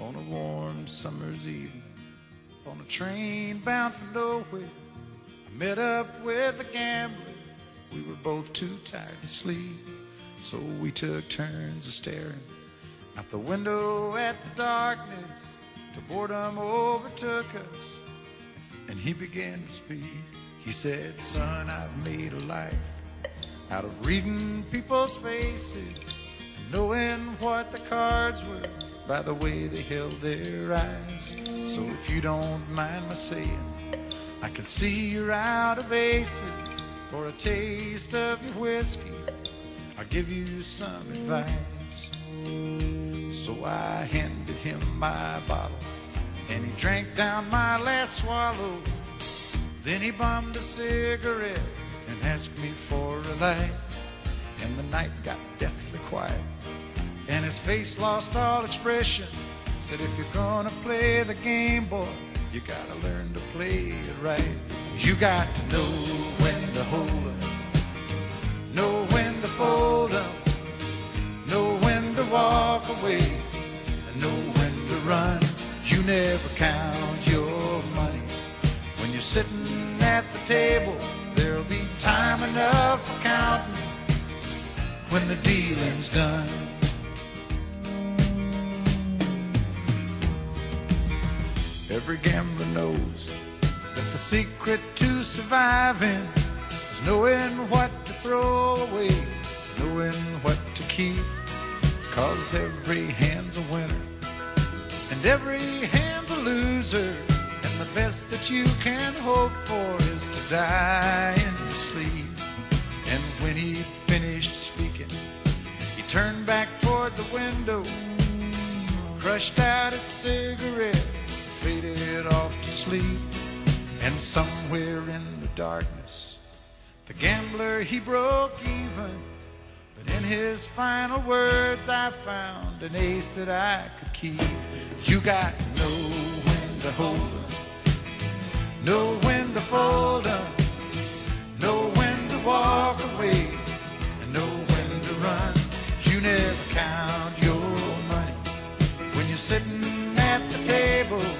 on a warm summer's evening on a train bound for nowhere. I met up with a gambler. We were both too tired to sleep, so we took turns of staring out the window at the darkness. Till boredom overtook us, and he began to speak. He said, Son, I've made a life out of reading people's faces and knowing what the cards were by the way they held their eyes. So if you don't mind my saying, I can see you're out of aces. For a taste of your whiskey, I'll give you some advice. So I handed him my bottle, and he drank down my last swallow. Then he bummed a cigarette and asked me for a light. And the night got deathly quiet, face lost all expression. Said, if you're gonna play the game, boy, you gotta learn to play it right. You got to know when to hold up, know when to fold up, know when to walk away, and know when to run. You never count your money when you're sitting at the table. There'll be time enough for counting when the dealing's done. Every gambler knows that the secret to surviving is knowing what to throw away, knowing what to keep. Cause every hand's a winner and every hand's a loser. And the best that you can hope for is to die in your sleep. And when he finished speaking, he turned back toward the window, crushed out a cigarette, faded off to sleep. And somewhere in the darkness, the gambler he broke even. But in his final words, I found an ace that I could keep. You got to know when to hold up, know when to fold up, know when to walk away, and know when to run. You never count your money when you're sitting at the table.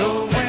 know when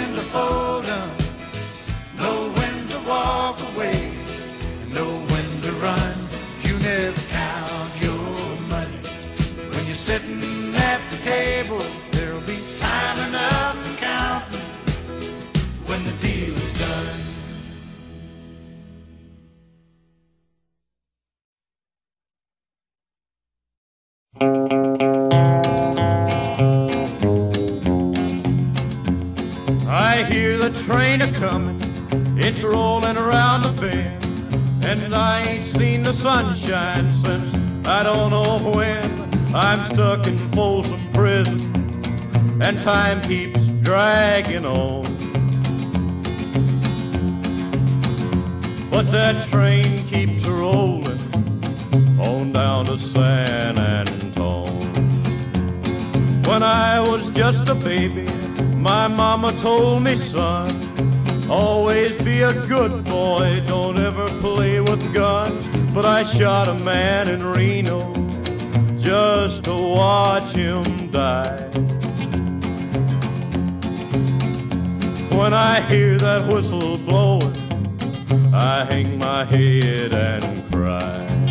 stuck in Folsom Prison, and time keeps dragging on. But that train keeps rolling on down to San Antone. When I was just a baby, my mama told me, son, always be a good boy, don't ever play with guns. But I shot a man in Reno just to watch him die. When I hear that whistle blowing, I hang my head and cry.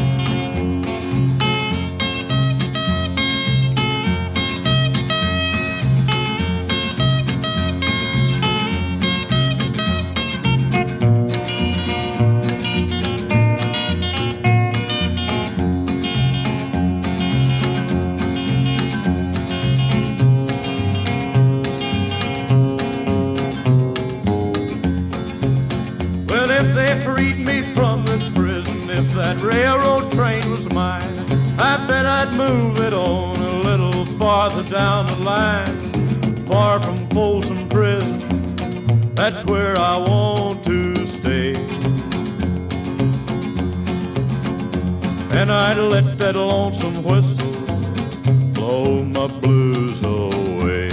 That lonesome whistle blow my blues away.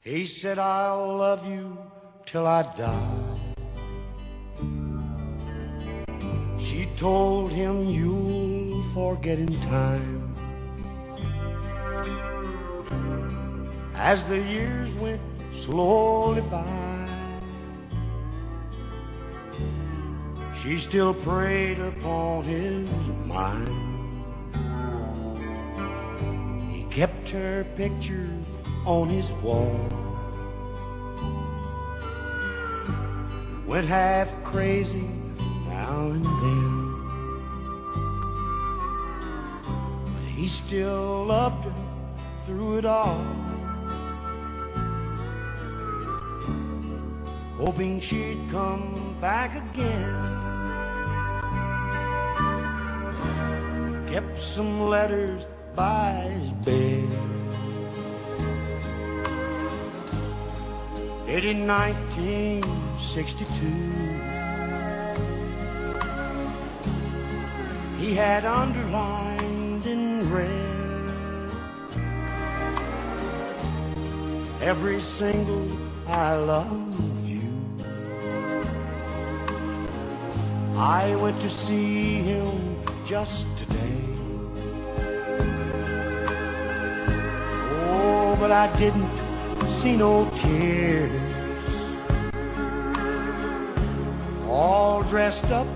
He said, I'll love you till I die. Told him, You'll forget in time. As the years went slowly by, she still preyed upon his mind. He kept her picture on his wall. Went half crazy now and then. He still loved her through it all. Hoping she'd come back again. Kept some letters by his bed. It in 1962. He had underlined every single I love you. I went to see him just today. Oh, but I didn't see no tears. All dressed up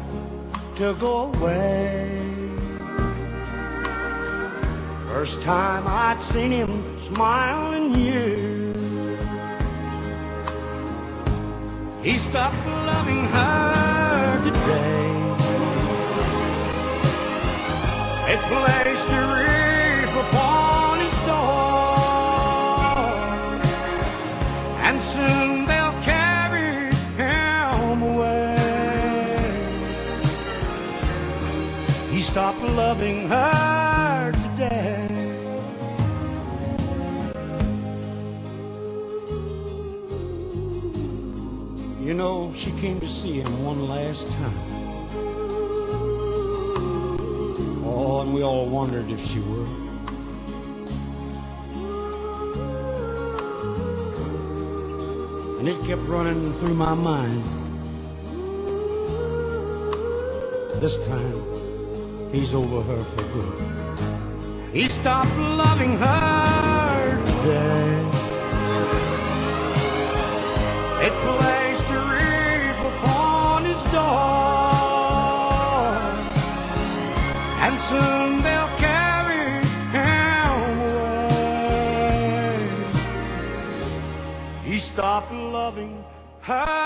to go away. First time I'd seen him smile in years. He stopped loving her today. They placed a wreath upon his door, and soon they'll carry him away. He stopped loving her You know, she came to see him one last time. Oh, and we all wondered if she would. And it kept running through my mind. This time, he's over her for good. He stopped loving her today. It Stopped loving her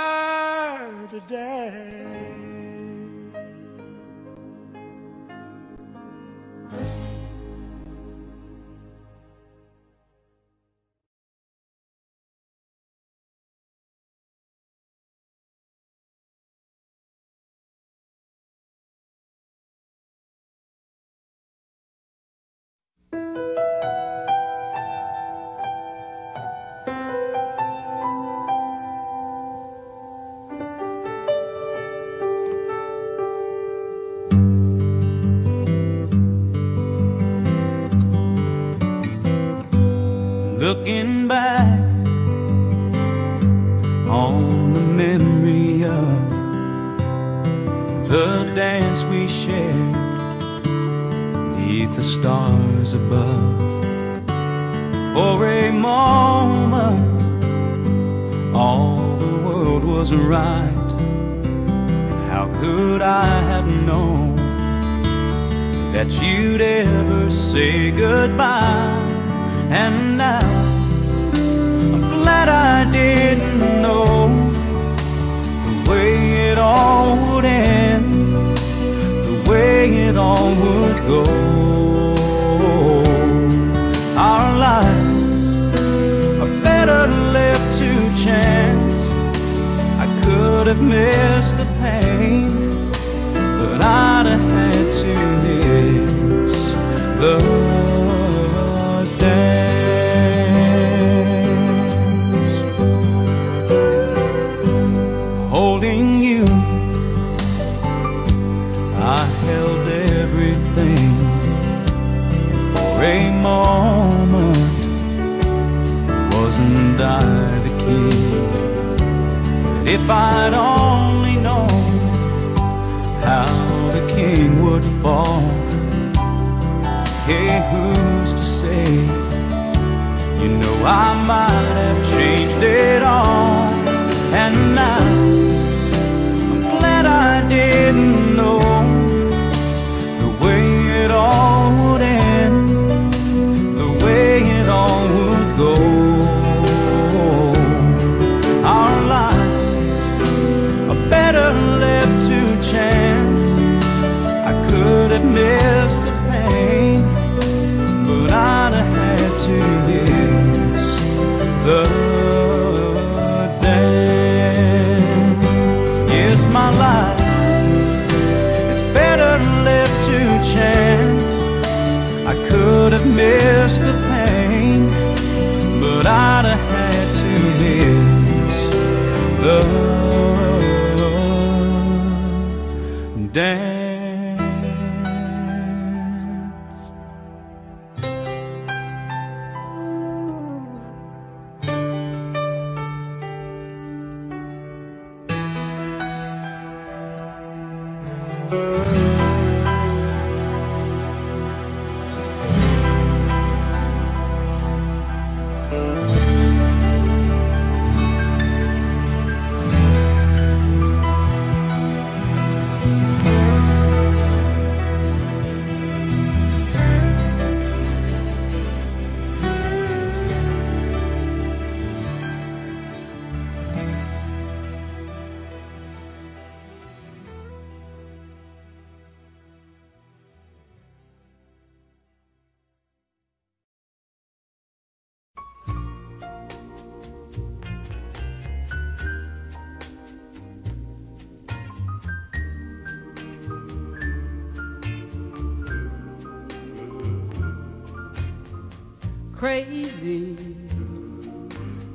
crazy.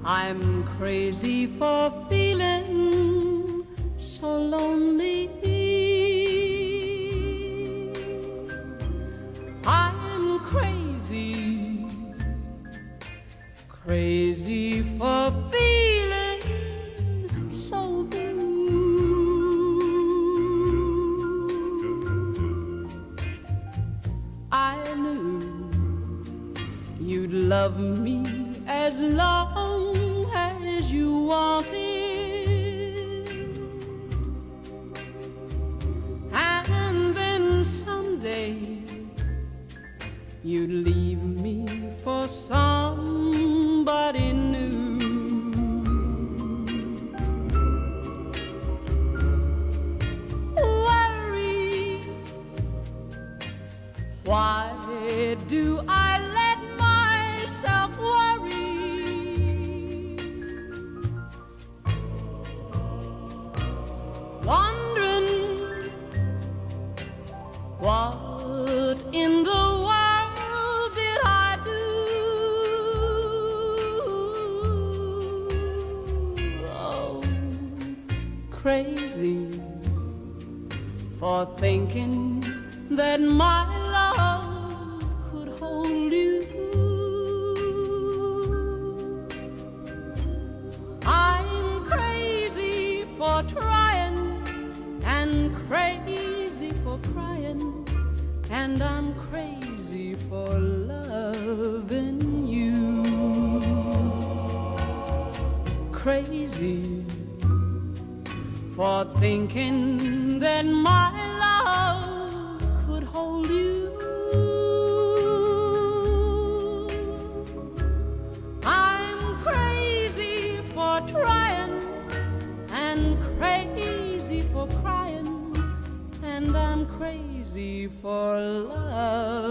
I'm crazy for feeling Crazy for crying, and I'm crazy for loving you. Crazy for thinking that my for loving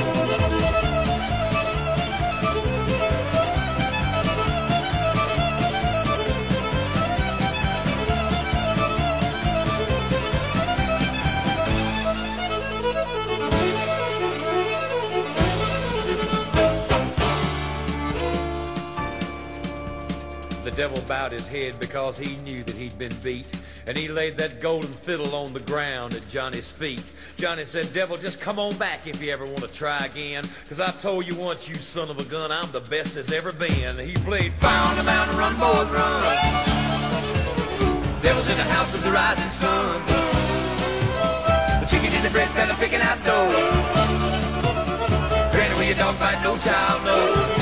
Devil bowed his head because he knew that he'd been beat. And he laid that golden fiddle on the ground at Johnny's feet. Johnny said, Devil, just come on back if you ever want to try again. Cause I told you once, you son of a gun, I'm the best as ever been. He played Fire on the Mountain, Run, Boys, Run. Devil's in the house of the rising sun. The chicken in the bread pan, picking out dough. Granny, where your dog bite, no child, no.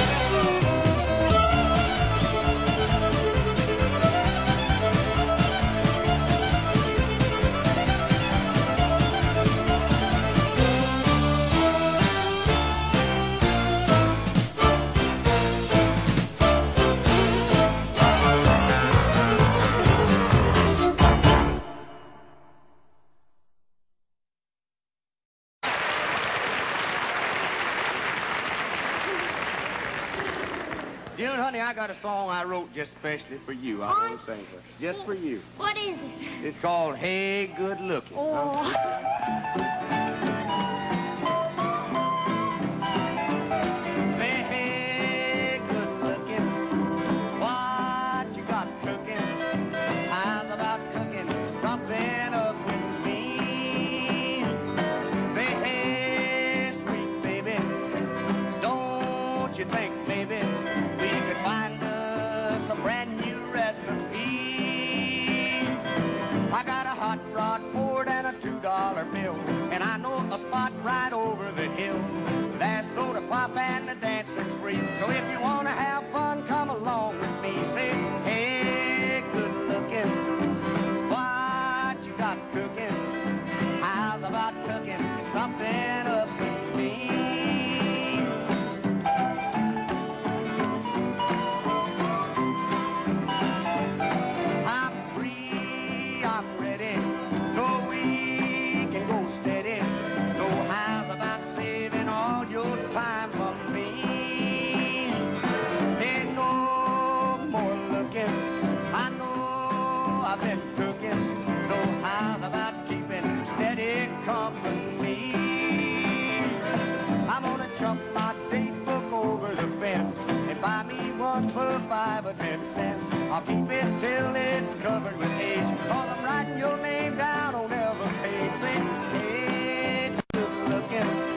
I got a song I wrote just specially for you. I want to sing for Just for you. What is it? It's called Hey Good Looking. Oh. pipe and the dancing's free. So if you wanna have fun, come along with me. Sing five or ten cents. I'll keep it till it's covered with age. While I'm writing your name down on every page, say, hey, good looking.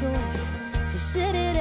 choice to sit it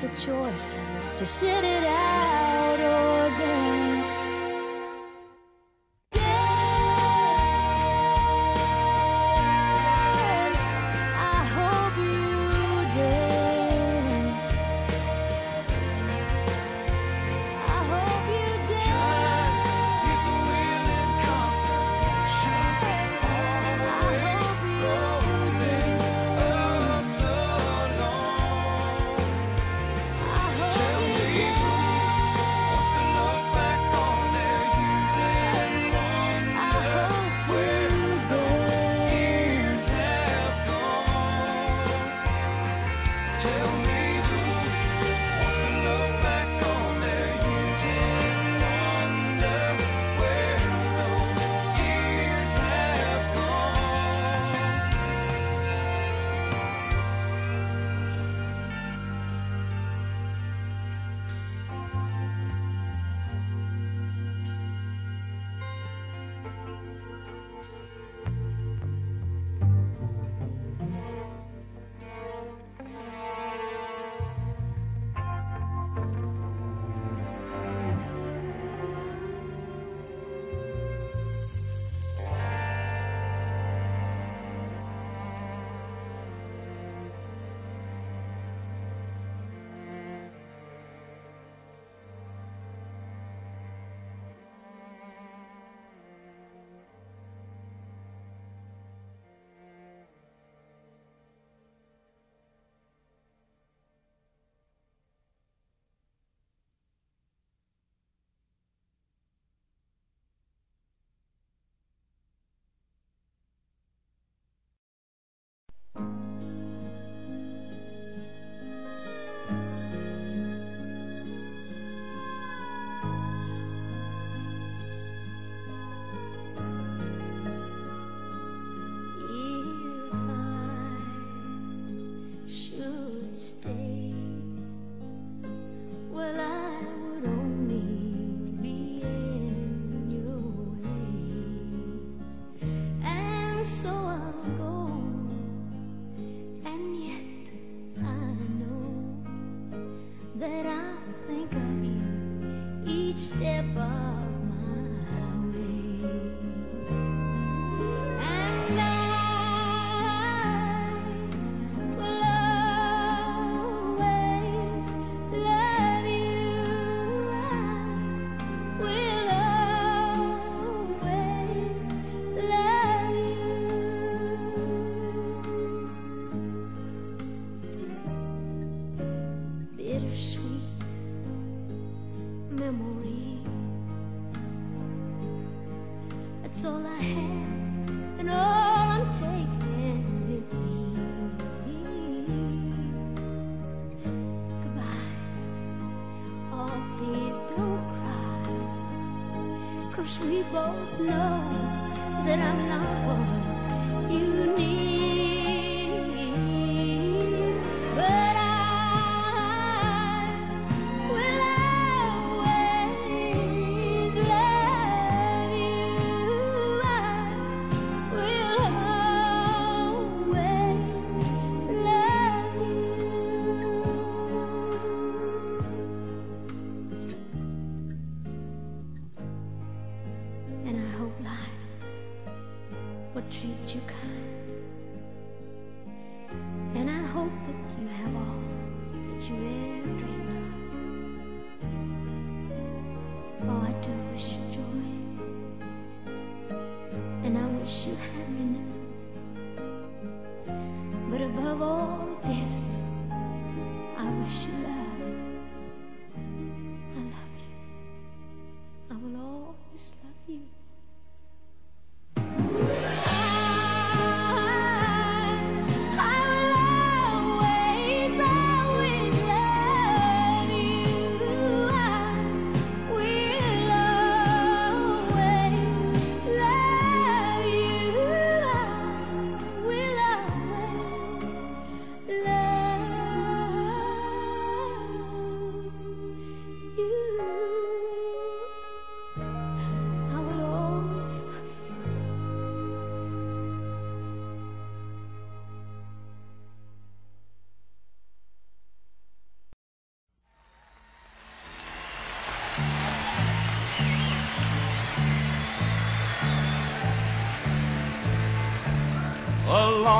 the choice to sit it out.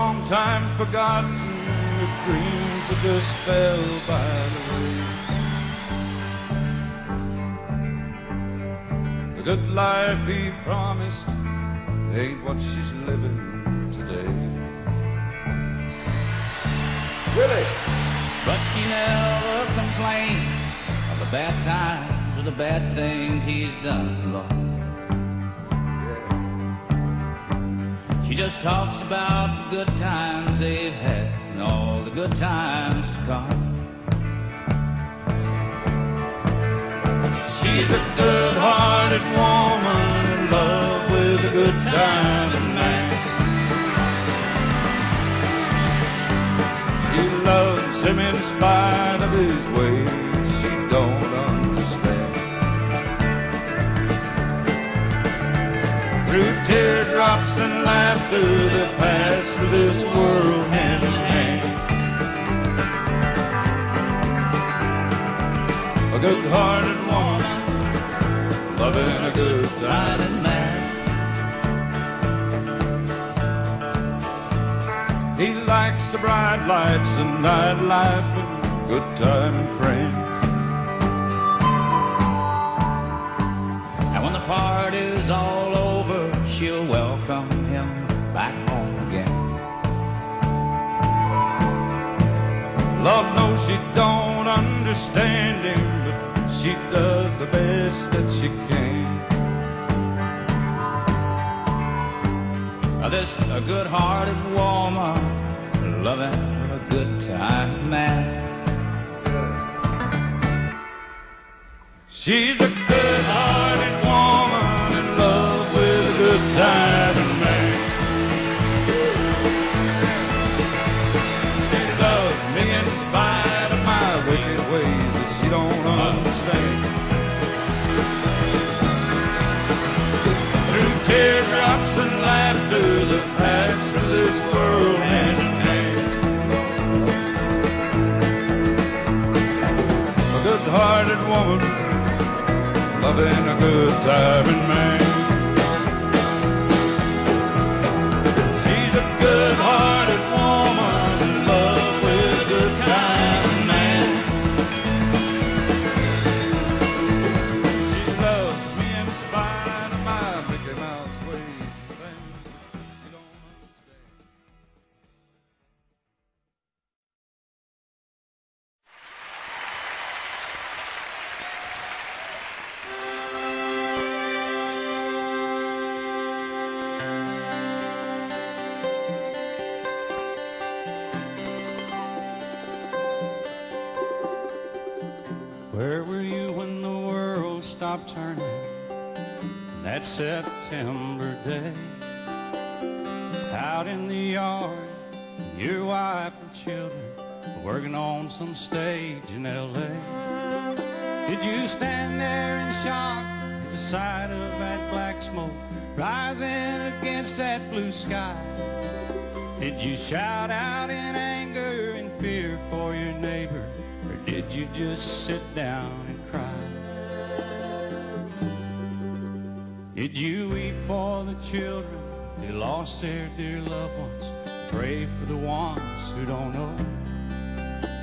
long time forgotten dreams that just fell by the way. The good life he promised ain't what she's living today. Willie! But she never complains of the bad times or the bad things he's done, Lord. just talks about the good times they've had and all the good times to come. She's a good-hearted woman in love with a good time man. She loves him in spite of his ways. Laughter that pass through this world hand in hand. A good-hearted woman loving a good time man. He likes the bright lights and nightlife and good time friends. Lord knows she don't understand him, but she does the best that she can. Now This a good-hearted woman, loving a good time man. She's a good-hearted woman A good-hearted woman loving a good timing man. She's a good-hearted turning that September day? Out in the yard, your wife and children working on some stage in L.A. Did you stand there in shock at the sight of that black smoke rising against that blue sky? Did you shout out in anger and fear for your neighbor? Or did you just sit down Did you weep for the children who lost their dear loved ones? Pray for the ones who don't know.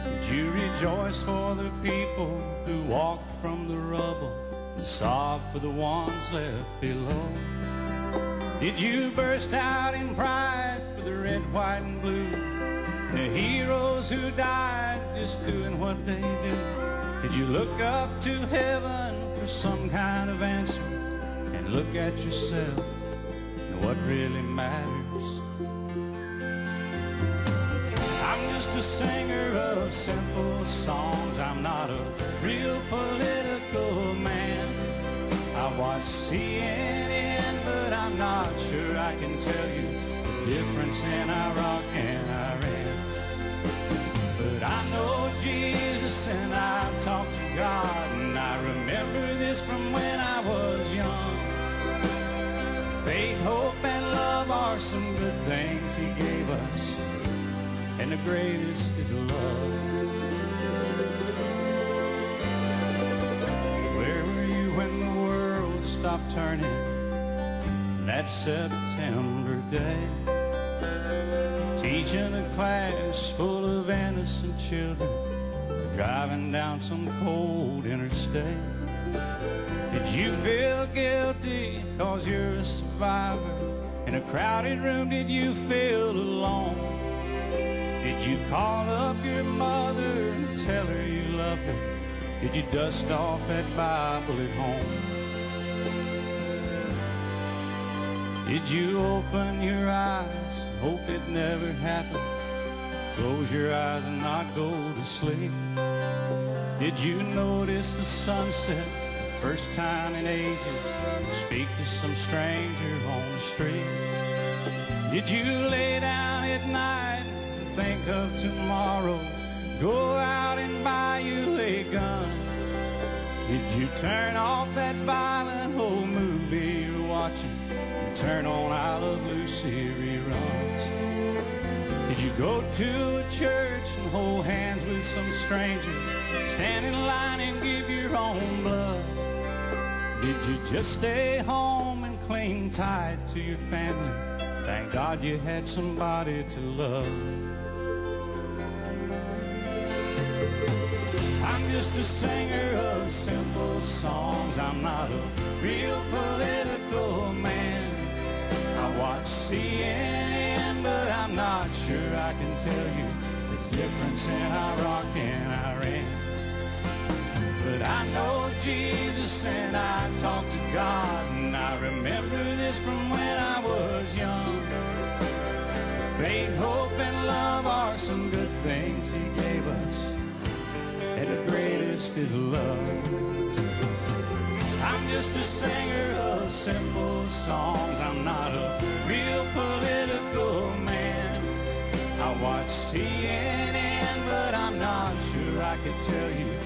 Did you rejoice for the people who walked from the rubble and sob for the ones left below? Did you burst out in pride for the red, white, and blue? The heroes who died just doing what they do. Did you look up to heaven for some kind of answer look at yourself and what really matters? I'm just a singer of simple songs. I'm not a real political man. I watch CNN, but I'm not sure I can tell you the difference in Iraq and Iran. But I know Jesus and I talk to God, and I remember this from when I was young. Faith, hope, and love are some good things He gave us, and the greatest is love. Where were you when the world stopped turning that September day? Teaching a class full of innocent children, driving down some cold interstate. Did you feel guilty cause you're a survivor? In a crowded room, did you feel alone? Did you call up your mother and tell her you loved her? Did you dust off that Bible at home? Did you open your eyes, hope it never happened? Close your eyes and not go to sleep. Did you notice the sunset first time in ages? Speak to some stranger on the street. Did you lay down at night and think of tomorrow? Go out and buy you a gun. Did you turn off that violent old movie you're watching and turn on I Love Lucy reruns? Did you go to a church and hold hands with some stranger? Stand in line and give your own blood? Did you just stay home and cling tight to your family? Thank God you had somebody to love. I'm just a singer of simple songs. I'm not a real political man. I watch CNN, but I'm not sure I can tell you the difference in Iraq and Iran. But I know Jesus and I talk to God, and I remember this from when I was young. Faith, hope, and love are some good things He gave us, and the greatest is love. I'm just a singer of simple songs. I'm not a real political man. I watch CNN, but I'm not sure I could tell you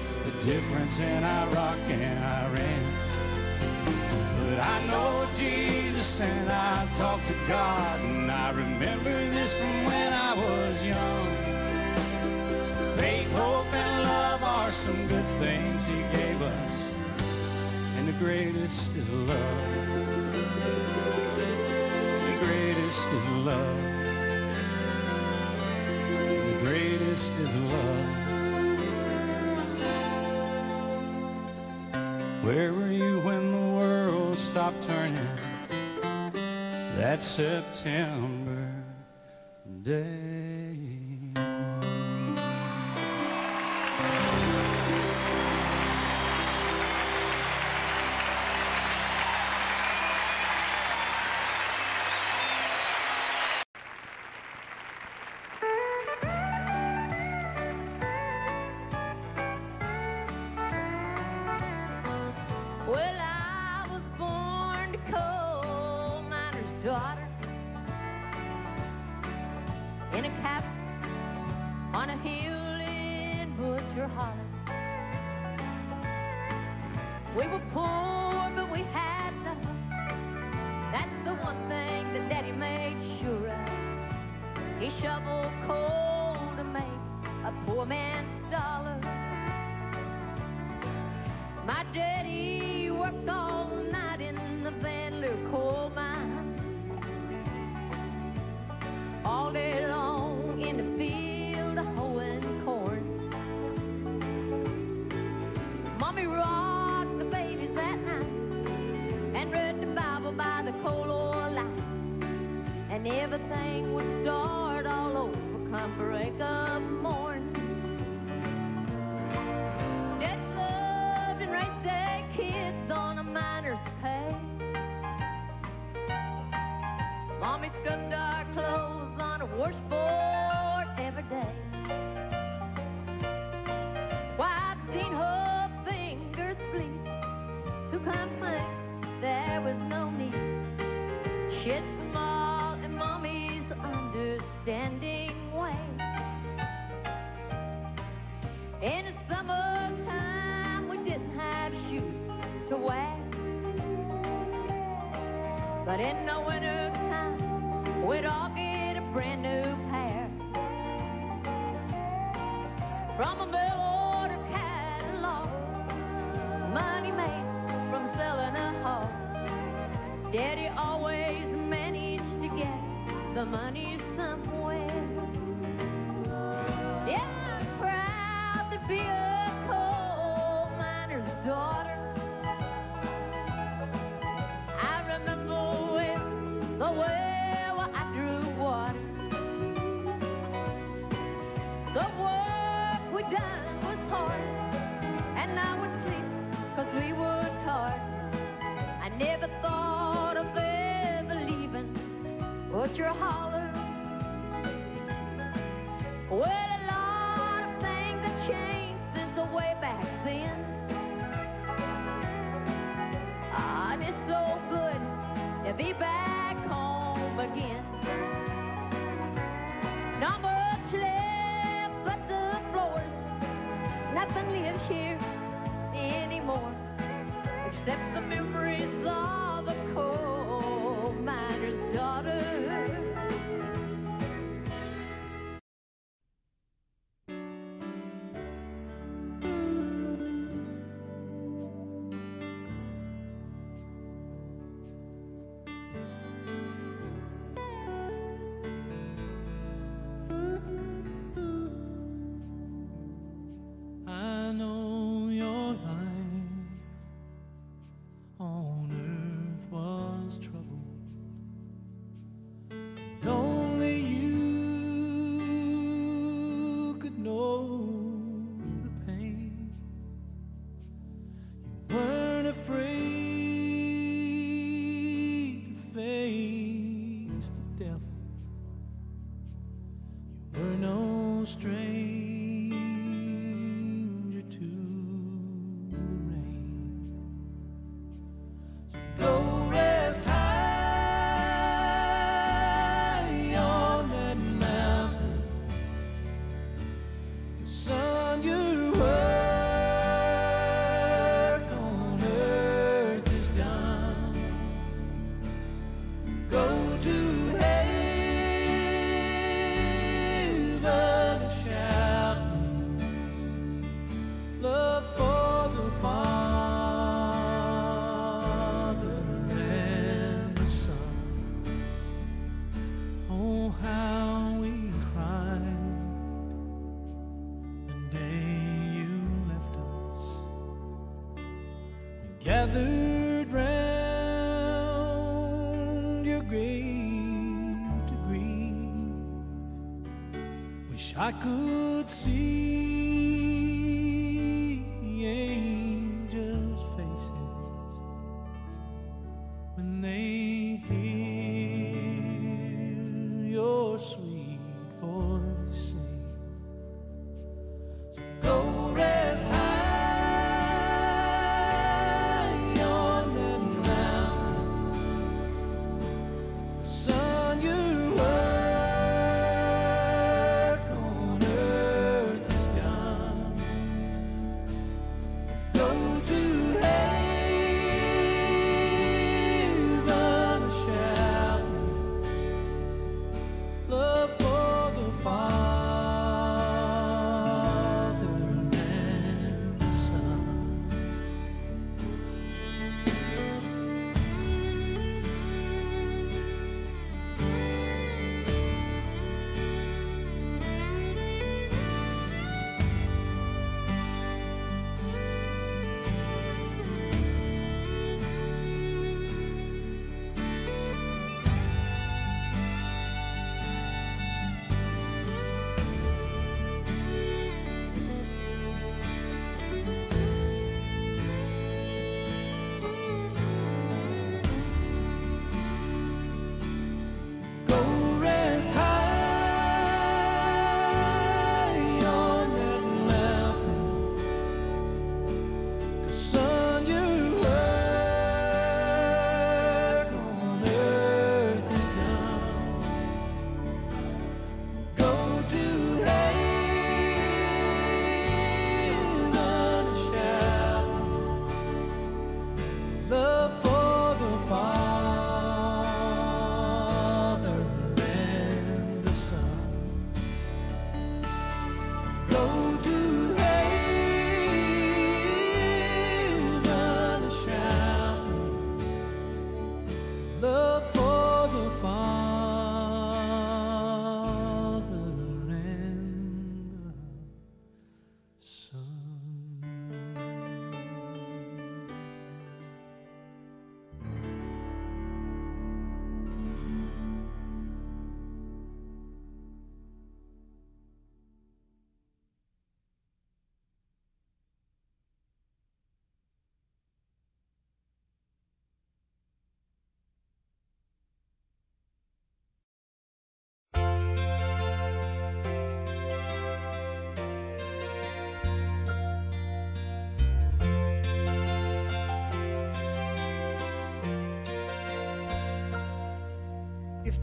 difference in Iraq and Iran. But I know Jesus and I talk to God, and I remember this from when I was young. Faith, hope, and love are some good things He gave us, and the greatest is love. The greatest is love. The greatest is love. Where were you when the world stopped turning that September day? The money ever leaving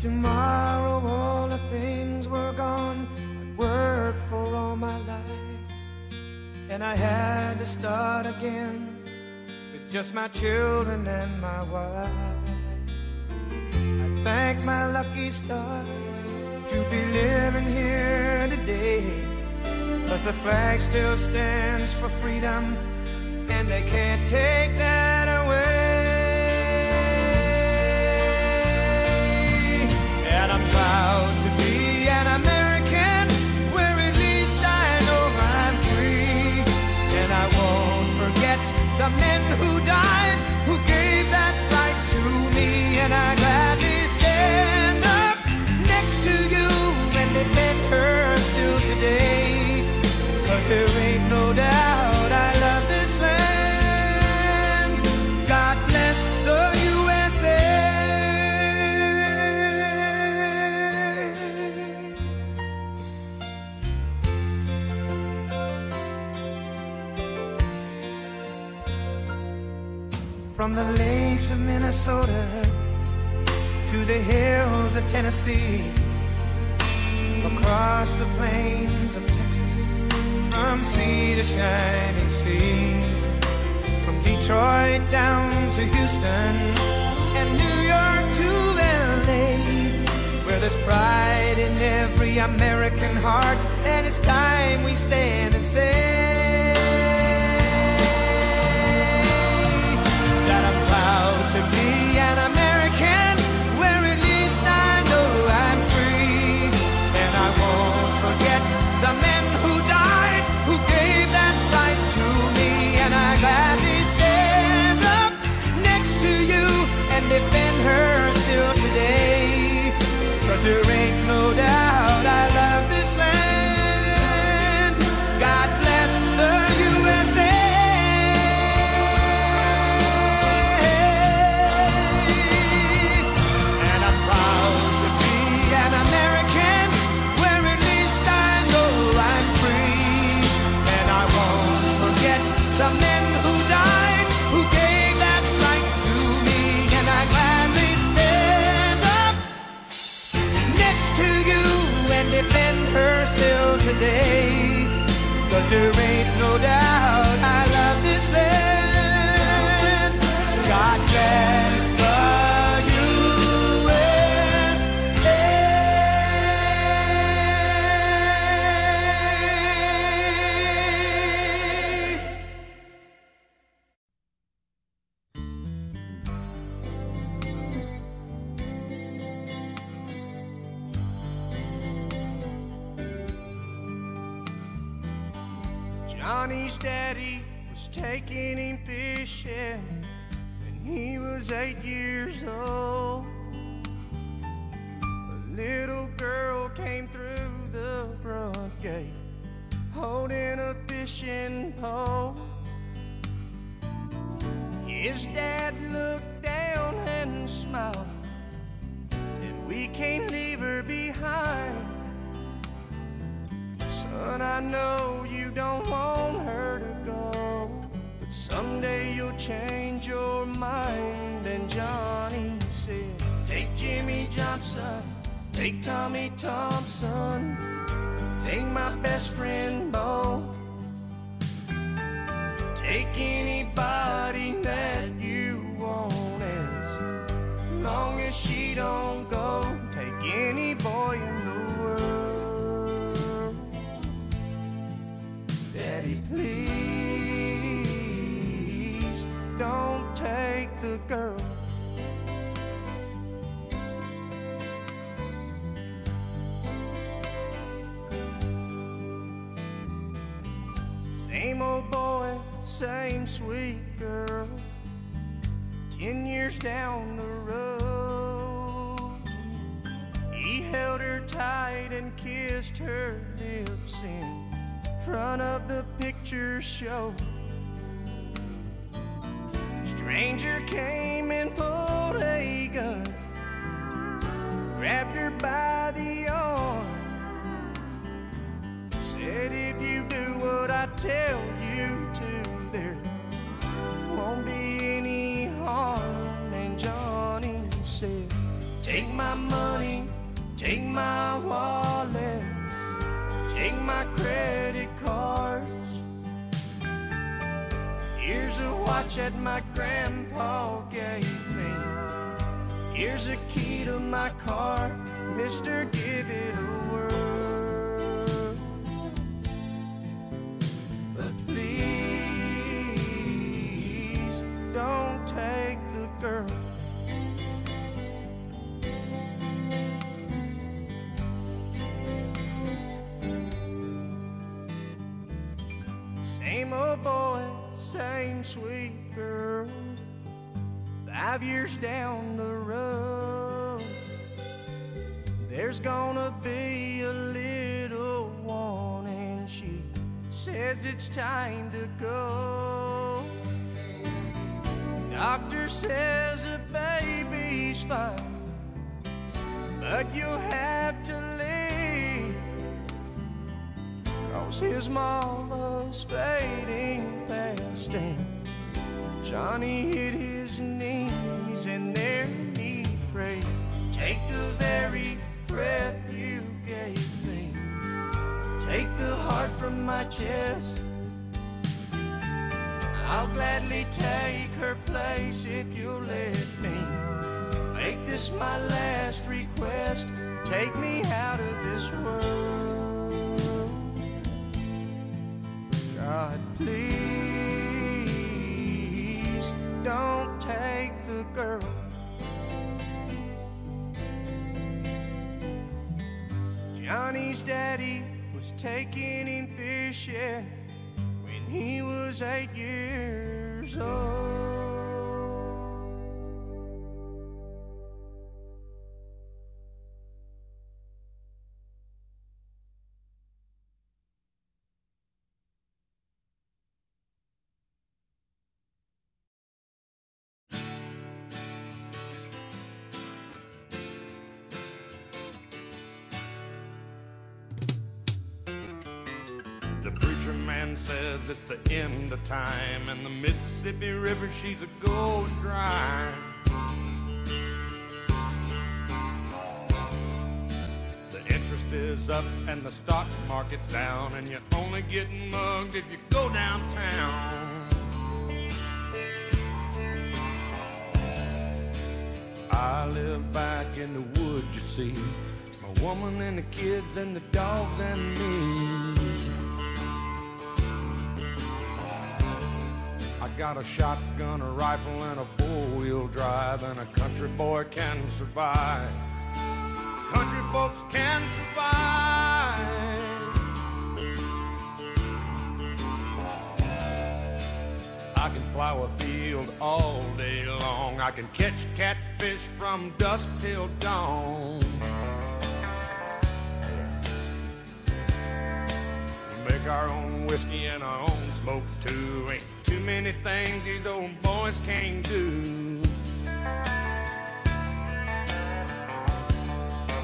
tomorrow all the things were gone I'd worked for all my life. And I had to start again with just my children and my wife. I thank my lucky stars to be living here today. Cause the flag still stands for freedom, and they can't take that proud to be an American, where at least I know I'm free. And I won't forget the men who died, who gave that right to me. And I gladly stand up next to you and defend her still From the lakes of Minnesota to the hills of Tennessee, across the plains of Texas, from sea to shining sea, from Detroit down to Houston and New York to LA, where there's pride in every American heart, and it's time we stand and say today. Cause there ain't no doubt I front of the picture show. Stranger came and pulled a gun, grabbed her by the arm, said, If you do what I tell you to, there won't be any harm. And Johnny said, Take my money, take my wallet, take my credit cards. Here's a watch that my grandpa gave me. Here's a key to my car, Mister, give it a Doctor says the baby's fine, but you'll have to leave. Cause his mama's fading fast and Johnny hit his knees and there he prayed Take the very breath you gave me Take the heart from my chest I'll gladly take this my last request Take me out of this world God, please don't take the girl. Johnny's daddy was taking him fishing when he was eight years old. It's the time, and the Mississippi River, she's a going dry. The interest is up and the stock market's down, and you're only getting mugged if you go downtown. I live back in the woods, you see. My woman and the kids and the dogs and me. Got a shotgun, a rifle, and a four-wheel drive, and a country boy can survive. Country folks can survive. I can plow a field all day long. I can catch catfish from dusk till dawn. Make our own whiskey and our own smoke too. Ain't too many things these old boys can't do.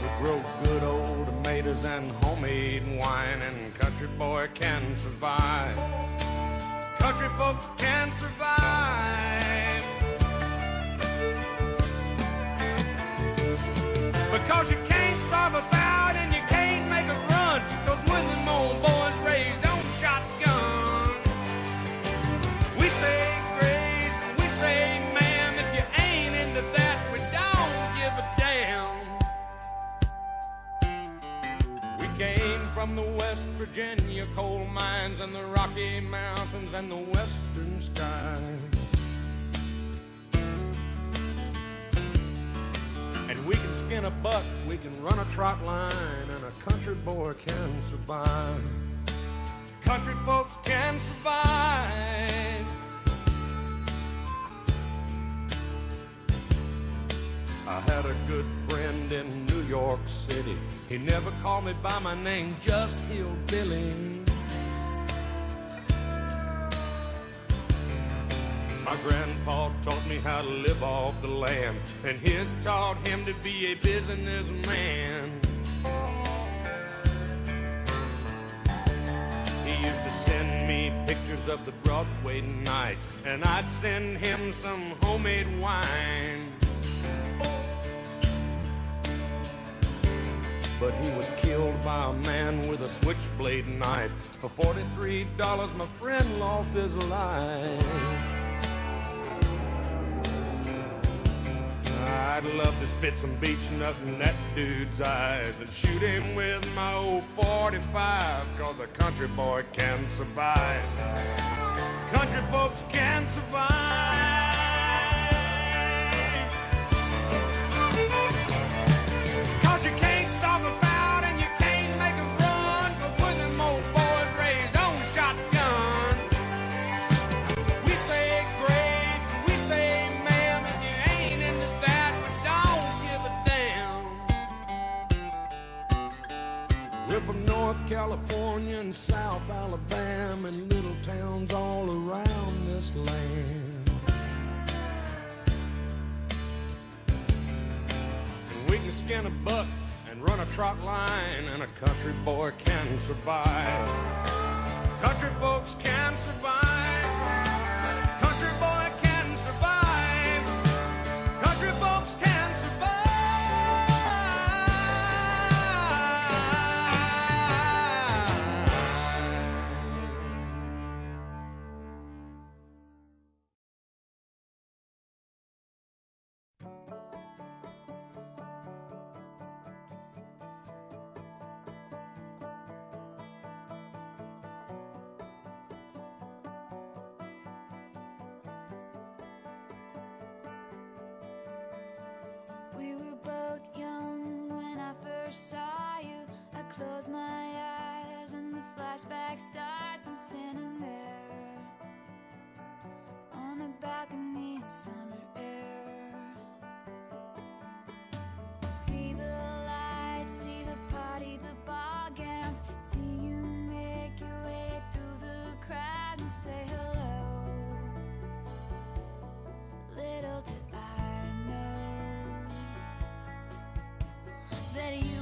We grow good old tomatoes and homemade wine, and country boy can survive. Country folks can survive. Because you can't starve us out from the West Virginia coal mines and the Rocky Mountains and the western skies. And we can skin a buck, we can run a trot line, and a country boy can survive. Country folks can survive. I had a good in New York City. He never called me by my name, just Hillbilly. My grandpa taught me how to live off the land, and his taught him to be a businessman. He used to send me pictures of the Broadway nights, and I'd send him some homemade wine. But he was killed by a man with a switchblade knife. For $43, my friend lost his life. I'd love to spit some Beech-Nut in that dude's eyes and shoot him with my old 45, cause a country boy can survive. Country folks can survive. California and South Alabama and little towns all around this land. And we can skin a buck and run a trot line, and a country boy can survive. Country folks can survive. you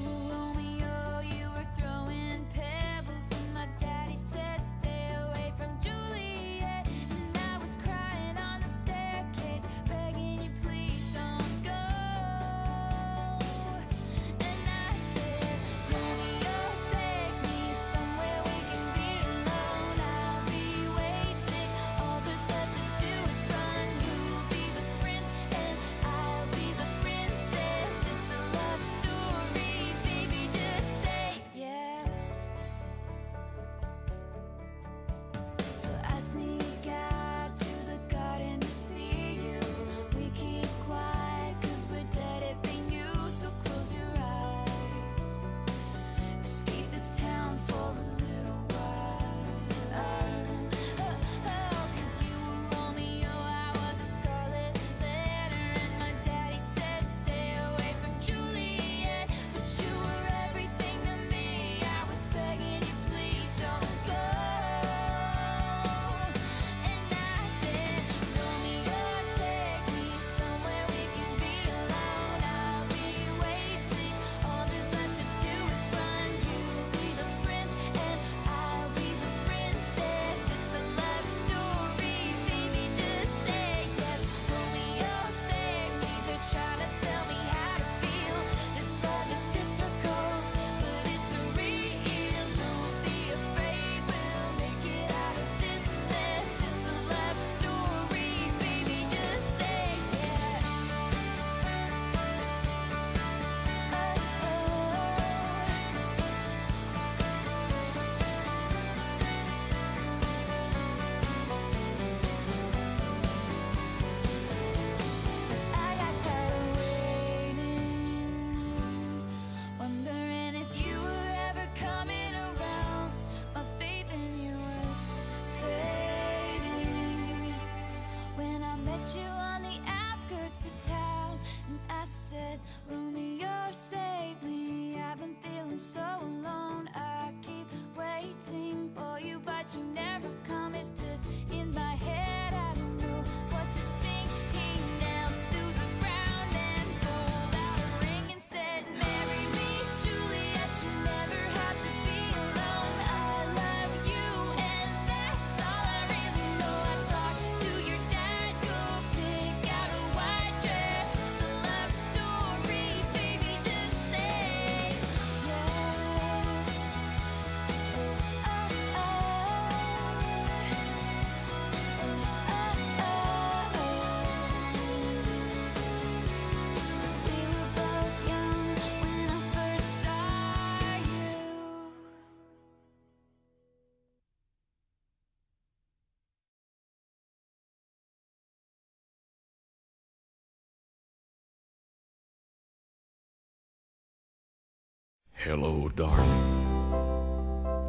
Hello, darling.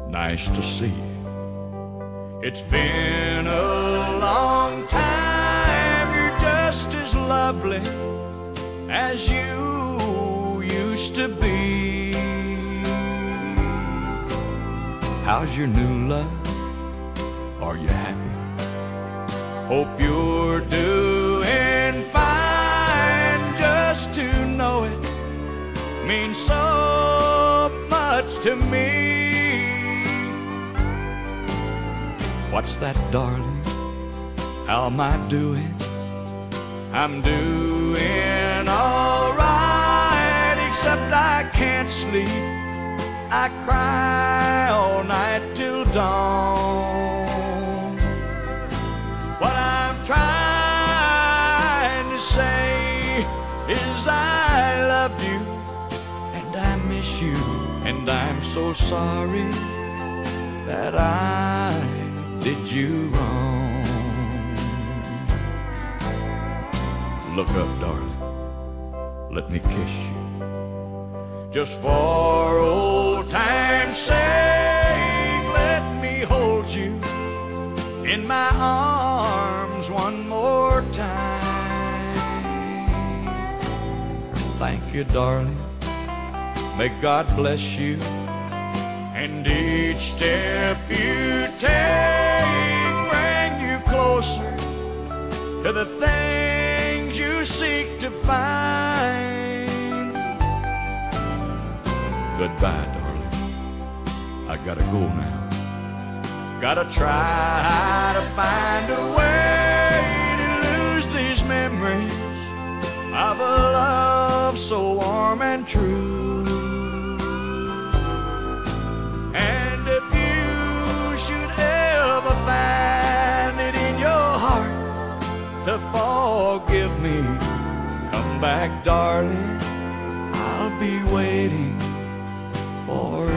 Nice to see you. It's been a long time. You're just as lovely as you used to be. How's your new love? Are you happy? Hope you're doing to me. What's that, darling? How am I doing? I'm doing alright, except I can't sleep. I cry all night till dawn. What I'm trying to say is I love you and I'm so sorry that I did you wrong. Look up, darling. Let me kiss you. Just for old time's sake, let me hold you in my arms one more time. Thank you, darling. May God bless you. And each step you take bring you closer to the things you seek to find. Goodbye, darling. I gotta go now. Gotta try to find a way to lose these memories of a love so warm and true. And if you should ever find it in your heart to forgive me, come back, darling. I'll be waiting for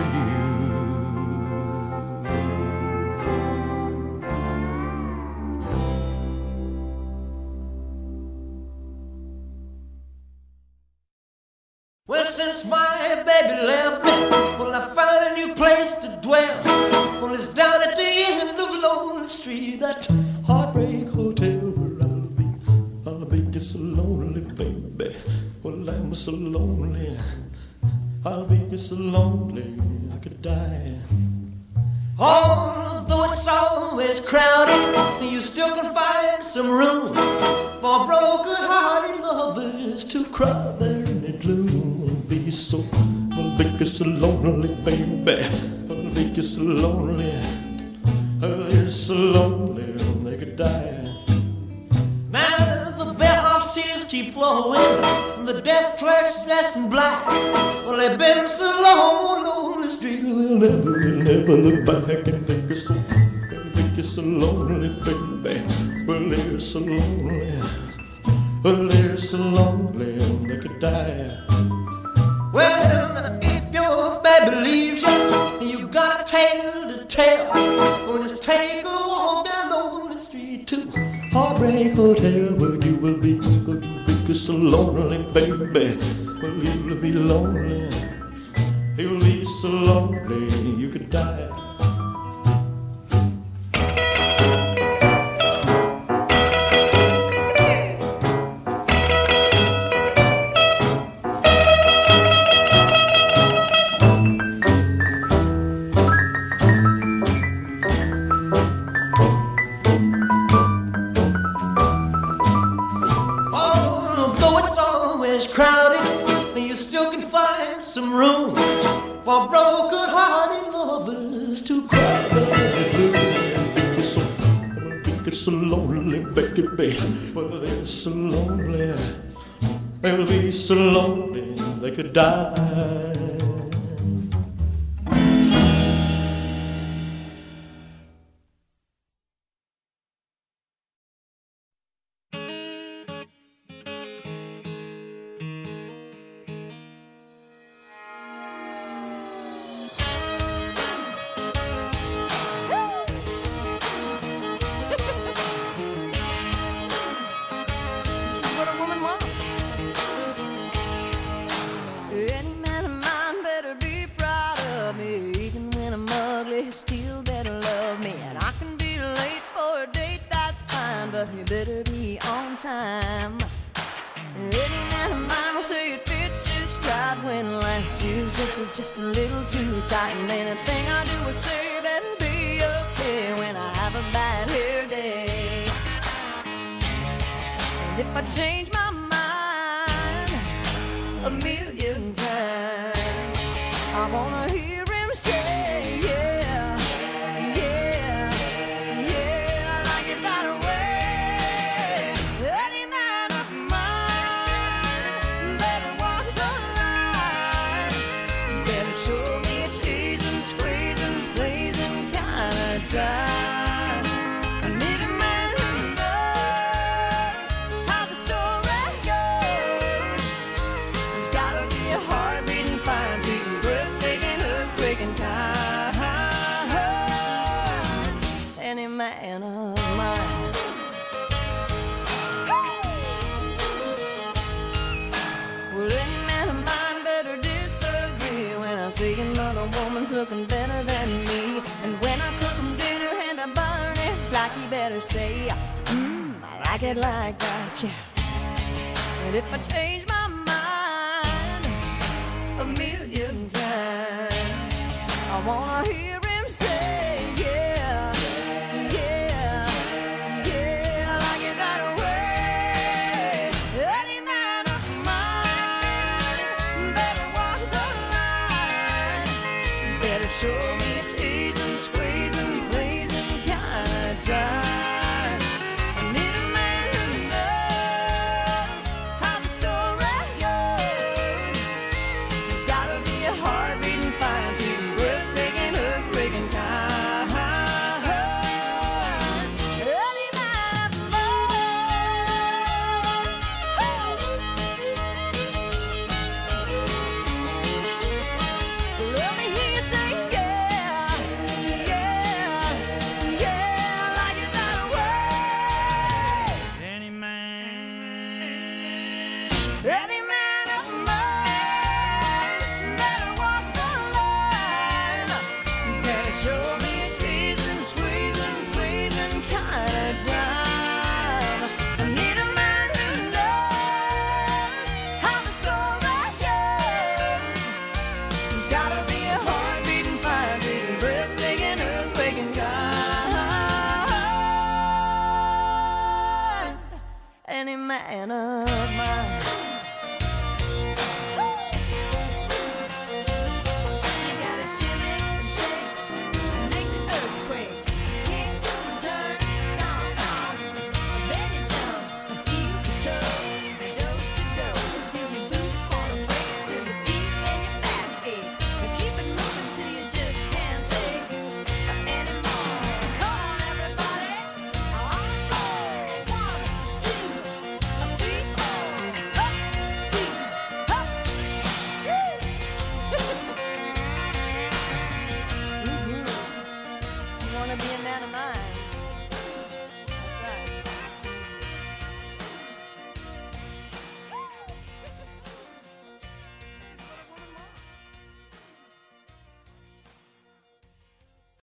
They'll be so lonely they could die.